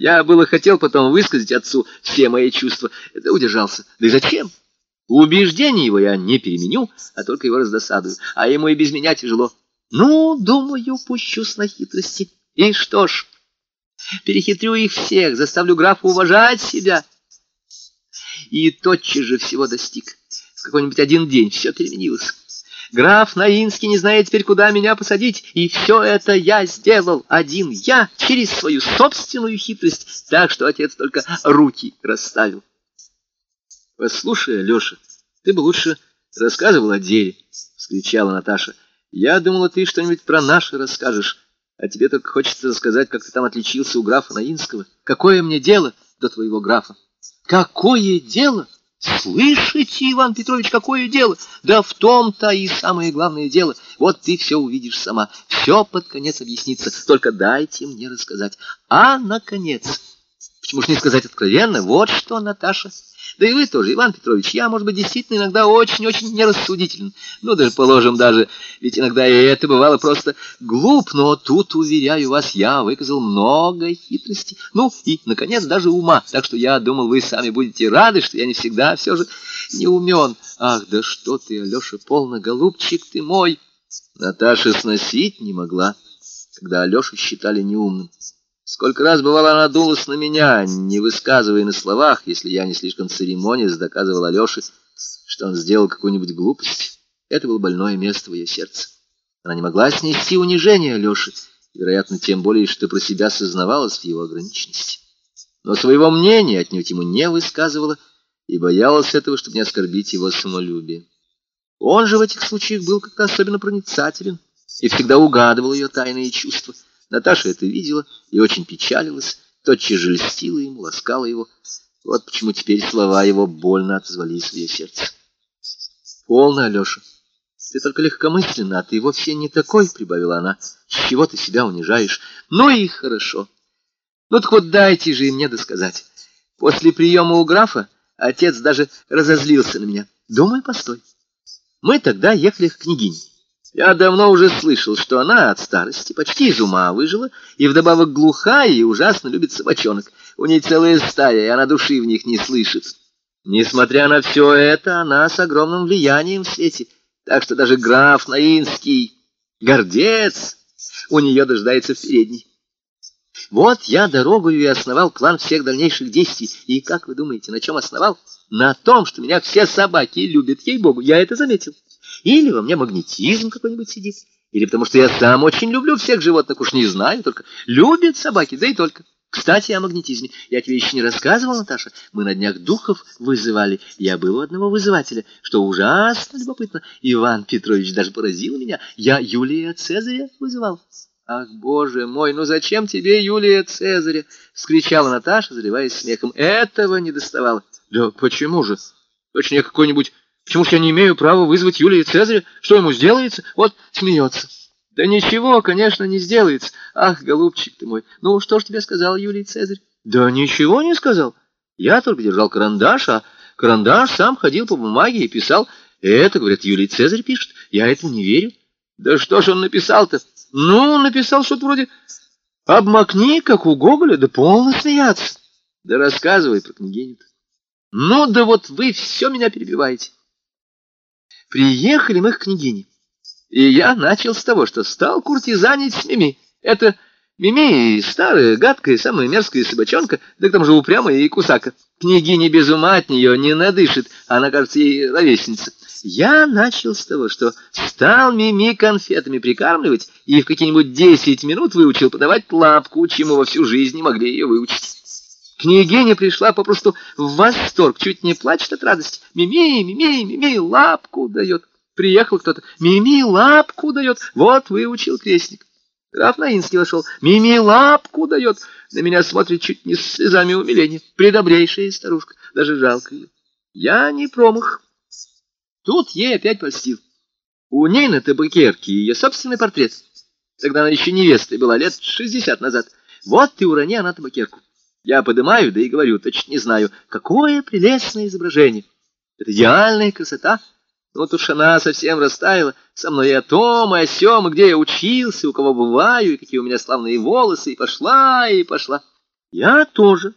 Я было хотел потом высказать отцу все мои чувства, да удержался. Да и зачем? Убеждение его я не переменю, а только его раздосадую, а ему и без меня тяжело. Ну, думаю, пущусь на хитрости. И что ж, перехитрю их всех, заставлю графа уважать себя. И тотчас же всего достиг. В какой-нибудь один день все переменилось. Граф Наинский не знает теперь, куда меня посадить, и все это я сделал один я через свою собственную хитрость, так что отец только руки расставил. Послушай, Алеша, ты бы лучше рассказывал о деле, — вскричала Наташа. Я думала, ты что-нибудь про наши расскажешь, а тебе только хочется рассказать, как ты там отличился у графа Наинского. Какое мне дело до твоего графа? Какое дело? — Слышите, Иван Петрович, какое дело? Да в том-то и самое главное дело. Вот ты все увидишь сама. Все под конец объяснится. Только дайте мне рассказать. А, наконец, почему ж не сказать откровенно? Вот что, Наташа... Да и вы тоже, Иван Петрович, я, может быть, действительно иногда очень-очень нерассудителен. Ну, даже, положим, даже, ведь иногда и это бывало просто глуп, но тут, уверяю вас, я выказал много хитрости. Ну, и, наконец, даже ума. Так что я думал, вы сами будете рады, что я не всегда все же не умен. Ах, да что ты, Алеша, полно, голубчик ты мой. Наташа сносить не могла, когда Алешу считали неумным. Сколько раз бывало она дулась на меня, не высказывая на словах, если я не слишком церемонясь, доказывал Алёше, что он сделал какую-нибудь глупость. Это было больное место в ее сердце. Она не могла снести унижение Алёши, вероятно, тем более, что про себя сознавалась в его ограниченности. Но своего мнения отнюдь ему не высказывала и боялась этого, чтобы не оскорбить его самолюбие. Он же в этих случаях был как-то особенно проницателен и всегда угадывал ее тайные чувства — Наташа это видела и очень печалилась, тотчас же льстила ему, ласкала его. Вот почему теперь слова его больно отозвались в ее сердце. «Полно, Алеша, ты только легкомысленно, а ты вовсе не такой», — прибавила она. «С чего ты себя унижаешь? Ну и хорошо. Ну так вот дайте же и мне досказать. После приема у графа отец даже разозлился на меня. Думаю, постой. Мы тогда ехали к княгине. Я давно уже слышал, что она от старости почти из ума выжила, и вдобавок глухая и ужасно любит собачонок. У ней целая стая, и она души в них не слышит. Несмотря на все это, она с огромным влиянием в свете, так что даже граф Наинский, гордец, у нее дожидается в передней. Вот я дорогою и основал план всех дальнейших действий. И как вы думаете, на чем основал? На том, что меня все собаки любят, ей-богу, я это заметил. Или во мне магнетизм какой-нибудь сидит, или потому что я сам очень люблю всех животных, уж не знаю, только любят собаки, да и только. Кстати, о магнетизме. Я тебе еще не рассказывал, Наташа. Мы на днях духов вызывали. Я был у одного вызывателя, что ужасно любопытно. Иван Петрович даже поразил меня. Я Юлия Цезаря вызывал. «Ах, боже мой, ну зачем тебе Юлия Цезаря?» — вскричала Наташа, заливаясь смехом. «Этого не доставало». «Да почему же? Точнее, какой-нибудь Почему ж я не имею права вызвать Юлия Цезаря? Что ему сделается? Вот смеется. Да ничего, конечно, не сделается. Ах, голубчик ты мой, ну что ж тебе сказал Юлий Цезарь? Да ничего не сказал. Я только держал карандаш, а карандаш сам ходил по бумаге и писал. Это, говорят, Юлий Цезарь пишет. Я этому не верю. Да что ж он написал-то? Ну, написал что-то вроде «Обмакни, как у Гоголя, да полно смеяться». Да рассказывай про княгиню-то. Ну, да вот вы все меня перебиваете. Приехали мы к княгине. И я начал с того, что стал куртизанить с Мими. Это Мими старая, гадкая, самая мерзкая собачонка, да к тому же упрямая и кусака. Княгиня без ума от нее не надышит, она, кажется, ей ровесница. Я начал с того, что стал Мими конфетами прикармливать и в какие-нибудь десять минут выучил подавать лапку, чему во всю жизнь не могли ее выучить. Княгиня пришла попросту в восторг, чуть не плачет от радости. Мими, Мими, Мими, лапку дает. Приехал кто-то. Мими, лапку дает. Вот выучил крестник. Граф Наинский вошел. Мими, лапку дает. На меня смотрит чуть не с слезами умиления. Предобрейшая старушка. Даже жалко ее. Я не промах. Тут ей опять польстил. У ней на табакерке ее собственный портрет. Тогда она еще невестой была, лет шестьдесят назад. Вот ты урони она табакерку. Я поднимаю, да и говорю, точно не знаю, какое прелестное изображение. Это идеальная красота. Ну, вот уж она совсем растаяла. Со мной и о том, и о сём, и где я учился, у кого бываю, и какие у меня славные волосы, и пошла, и пошла. Я тоже.